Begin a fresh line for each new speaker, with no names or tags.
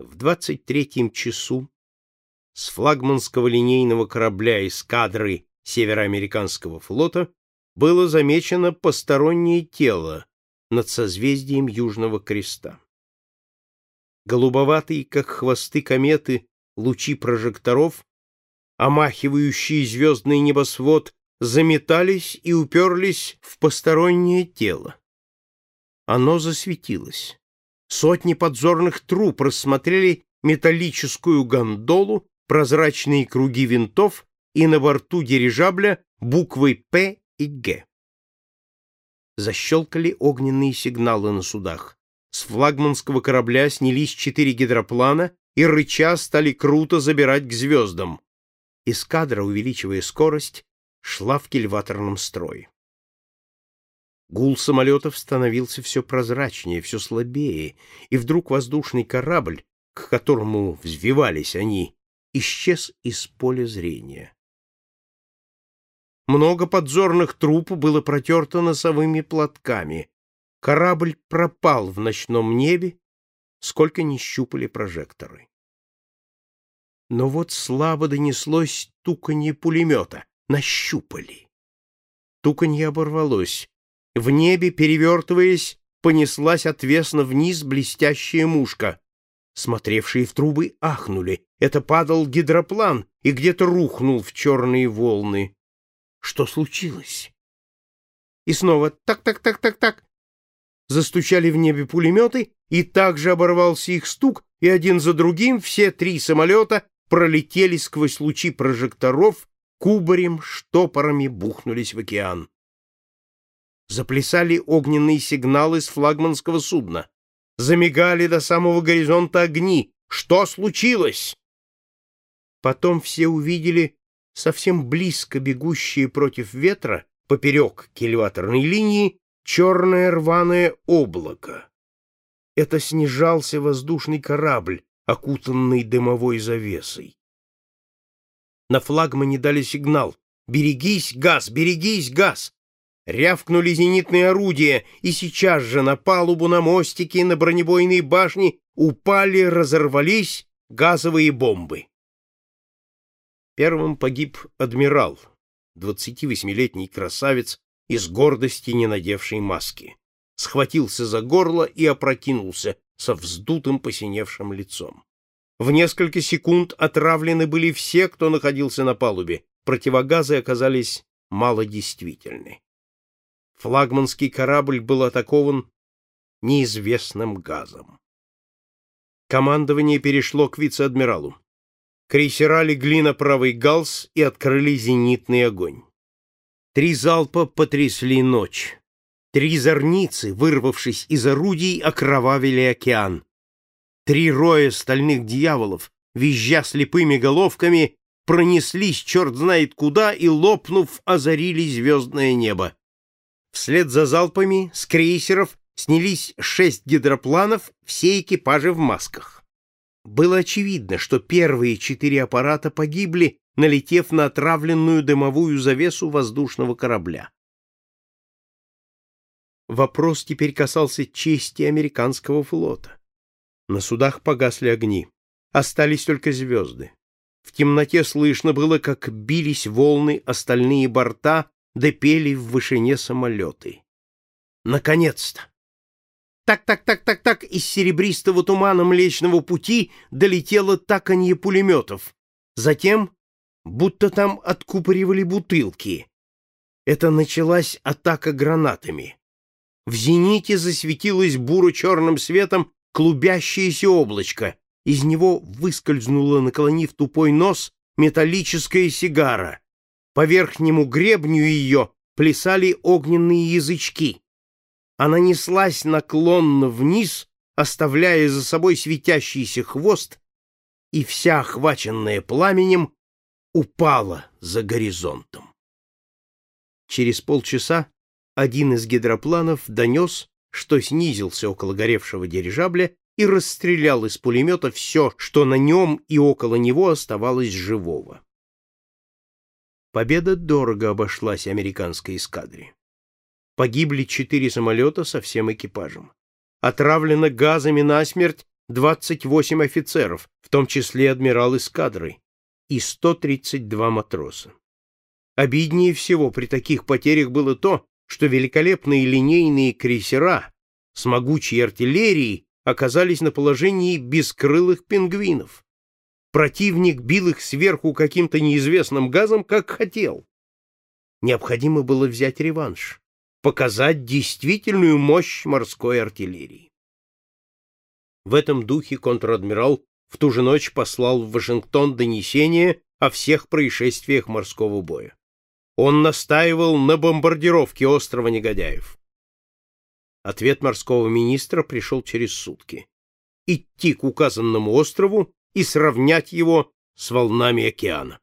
В двадцать третьем часу с флагманского линейного корабля эскадры Североамериканского флота было замечено постороннее тело над созвездием Южного Креста. Голубоватые, как хвосты кометы, лучи прожекторов, омахивающие звездный небосвод, заметались и уперлись в постороннее тело. Оно засветилось. Сотни подзорных труб рассмотрели металлическую гондолу, прозрачные круги винтов и на борту дирижабля буквы «П» и «Г». Защелкали огненные сигналы на судах. С флагманского корабля снялись четыре гидроплана и рыча стали круто забирать к звездам. Эскадра, увеличивая скорость, шла в кильваторном строе. Гул самолетов становился все прозрачнее, все слабее, и вдруг воздушный корабль, к которому взвивались они, исчез из поля зрения. Много подзорных труб было протерто носовыми платками. Корабль пропал в ночном небе, сколько ни щупали прожекторы. Но вот слабо донеслось туканье пулемета. Нащупали. Туканье оборвалось. В небе, перевертываясь, понеслась отвесно вниз блестящая мушка. Смотревшие в трубы ахнули. Это падал гидроплан и где-то рухнул в черные волны. Что случилось? И снова так-так-так-так-так. Застучали в небе пулеметы, и также оборвался их стук, и один за другим все три самолета пролетели сквозь лучи прожекторов, кубарем, штопорами бухнулись в океан. Заплясали огненные сигналы с флагманского судна. Замигали до самого горизонта огни. Что случилось? Потом все увидели совсем близко бегущие против ветра, поперек кильваторной линии, черное рваное облако. Это снижался воздушный корабль, окутанный дымовой завесой. На флагмане дали сигнал «Берегись, газ! Берегись, газ!» Рявкнули зенитные орудия, и сейчас же на палубу, на мостике, на бронебойные башни упали, разорвались газовые бомбы. Первым погиб адмирал, 28-летний красавец, из гордости не надевший маски. Схватился за горло и опрокинулся со вздутым посиневшим лицом. В несколько секунд отравлены были все, кто находился на палубе. Противогазы оказались малодействительны. Флагманский корабль был атакован неизвестным газом. Командование перешло к вице-адмиралу. Крейсера легли на правый галс и открыли зенитный огонь. Три залпа потрясли ночь. Три зорницы, вырвавшись из орудий, окровавили океан. Три роя стальных дьяволов, визжа слепыми головками, пронеслись черт знает куда и, лопнув, озарили звездное небо. Вслед за залпами с крейсеров снялись шесть гидропланов, все экипажи в масках. Было очевидно, что первые четыре аппарата погибли, налетев на отравленную дымовую завесу воздушного корабля. Вопрос теперь касался чести американского флота. На судах погасли огни. Остались только звезды. В темноте слышно было, как бились волны остальные борта, да пели в вышине самолеты. Наконец-то! Так-так-так-так-так из серебристого тумана Млечного Пути долетело таканье пулеметов. Затем, будто там откупоривали бутылки. Это началась атака гранатами. В зените засветилось буро-черным светом клубящееся облачко. Из него выскользнула, наклонив тупой нос, металлическая сигара. По верхнему гребню ее плясали огненные язычки. Она неслась наклонно вниз, оставляя за собой светящийся хвост, и вся, охваченная пламенем, упала за горизонтом. Через полчаса один из гидропланов донес, что снизился около горевшего дирижабля и расстрелял из пулемета все, что на нем и около него оставалось живого. Победа дорого обошлась американской эскадре. Погибли четыре самолета со всем экипажем. Отравлено газами насмерть 28 офицеров, в том числе адмирал эскадры, и 132 матроса. Обиднее всего при таких потерях было то, что великолепные линейные крейсера с могучей артиллерией оказались на положении бескрылых пингвинов. Противник бил их сверху каким-то неизвестным газом, как хотел. Необходимо было взять реванш, показать действительную мощь морской артиллерии. В этом духе контр-адмирал в ту же ночь послал в Вашингтон донесение о всех происшествиях морского боя. Он настаивал на бомбардировке острова Негодяев. Ответ морского министра пришел через сутки. Идти к указанному острову и сравнять его с волнами океана.